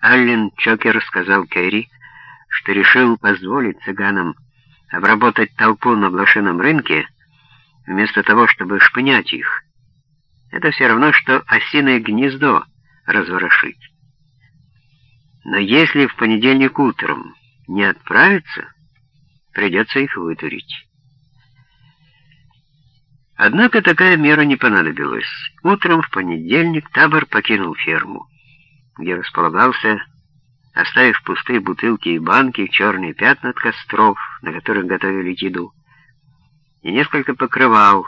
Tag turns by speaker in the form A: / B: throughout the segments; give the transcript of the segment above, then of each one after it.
A: Аллен Чокер сказал Кэрри, что решил позволить цыганам обработать толпу на блошином рынке, вместо того, чтобы шпынять их. Это все равно, что осиное гнездо разворошить. Но если в понедельник утром не отправиться, придется их вытурить. Однако такая мера не понадобилась. Утром в понедельник табор покинул ферму, где располагался, оставив пустые бутылки и банки, черные пятна от костров, на которых готовили еду, и несколько покрывал,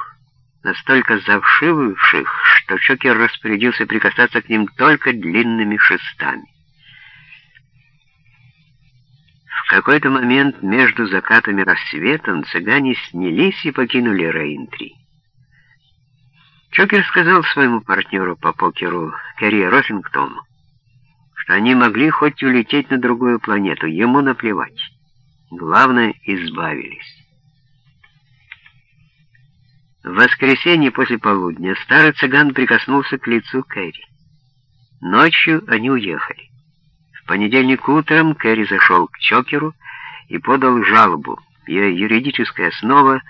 A: настолько завшивывших, что Чокер распорядился прикасаться к ним только длинными шестами. В какой-то момент между закатом и рассветом цыгане снялись и покинули Рейнтри. Чокер сказал своему партнеру по покеру Керри Росингтону, что они могли хоть улететь на другую планету, ему наплевать. Главное, избавились. В воскресенье после полудня старый цыган прикоснулся к лицу Кэрри. Ночью они уехали. В понедельник утром Кэрри зашел к Чокеру и подал жалобу. Ее юридическая основа,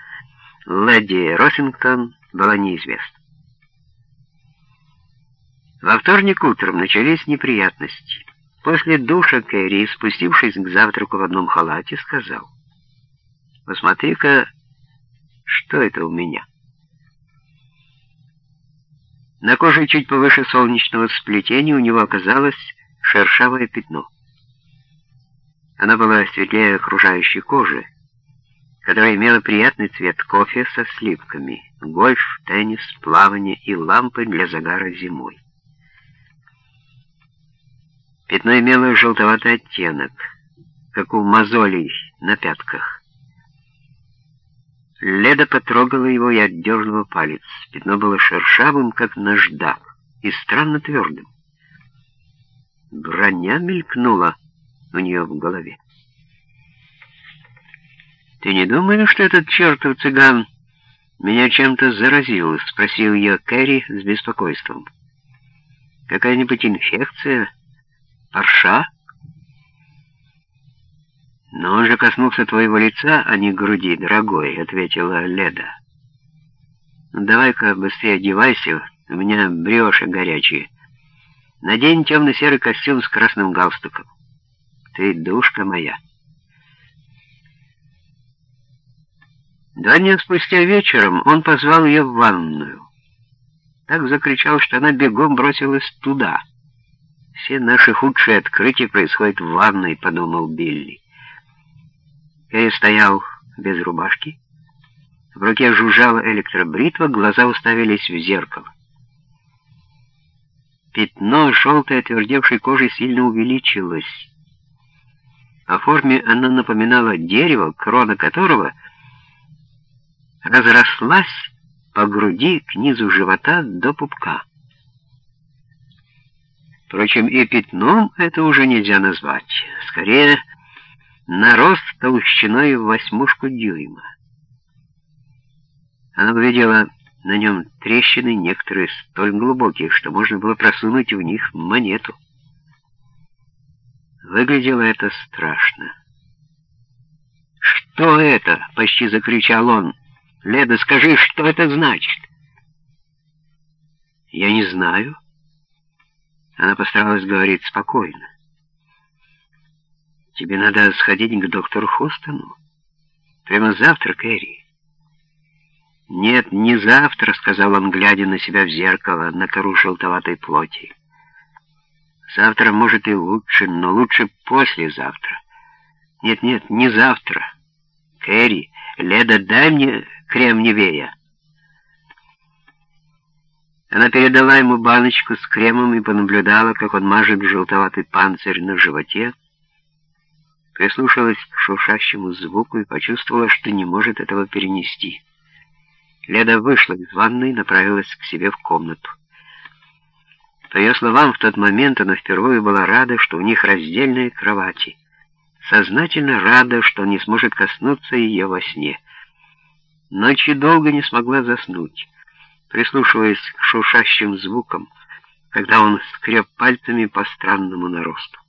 A: леди Росингтон, была неизвестна. Во вторник утром начались неприятности. После душа Кэрри, спустившись к завтраку в одном халате, сказал, «Посмотри-ка, что это у меня?» На коже чуть повыше солнечного сплетения у него оказалось шершавое пятно. Она была светлее окружающей кожи, которая имела приятный цвет кофе со сливками, гольф, теннис, плавание и лампы для загара зимой. Пятно имело желтоватый оттенок, как у мозолей на пятках. Леда потрогала его и отдернула палец. Пятно было шершавым, как наждак, и странно твердым. Броня мелькнула у нее в голове. «Ты не думаешь, что этот чертов цыган меня чем-то заразил?» — спросил я Кэрри с беспокойством. «Какая-нибудь инфекция?» Парша? Но он же коснулся твоего лица, а не груди, дорогой, ответила Леда. Ну, давай-ка быстрее одевайся, у меня бреши горячие. Надень темно-серый костюм с красным галстуком. Ты душка моя. Два дня спустя вечером он позвал ее в ванную. Так закричал, что она бегом бросилась туда — «Все наши худшие открытия происходят в ванной», — подумал Билли. Я стоял без рубашки. В руке жужжала электробритва, глаза уставились в зеркало. Пятно желтой отвердевшей кожи сильно увеличилось. По форме оно напоминало дерево, крона которого разрослась по груди к низу живота до пупка. Впрочем, и пятном это уже нельзя назвать. Скорее, нарост толщиной в восьмушку дюйма. Она увидела на нем трещины, некоторые столь глубокие, что можно было просунуть в них монету. Выглядело это страшно. «Что это?» — почти закричал он. «Леда, скажи, что это значит?» «Я не знаю». Она постаралась говорить спокойно. «Тебе надо сходить к доктору Хостону. Прямо завтра, Кэрри». «Нет, не завтра», — сказал он, глядя на себя в зеркало, на кору желтоватой плоти. «Завтра, может, и лучше, но лучше послезавтра. Нет-нет, не завтра. Кэрри, Леда, дай мне крем Невея». Она передала ему баночку с кремом и понаблюдала, как он мажет желтоватый панцирь на животе, прислушалась к шуршащему звуку и почувствовала, что не может этого перенести. Леда вышла из ванной и направилась к себе в комнату. По ее словам, в тот момент она впервые была рада, что у них раздельные кровати. Сознательно рада, что не сможет коснуться ее во сне. Ночью долго не смогла заснуть прислушиваясь к шуршащим звукам, когда он скреб пальцами по странному наросту.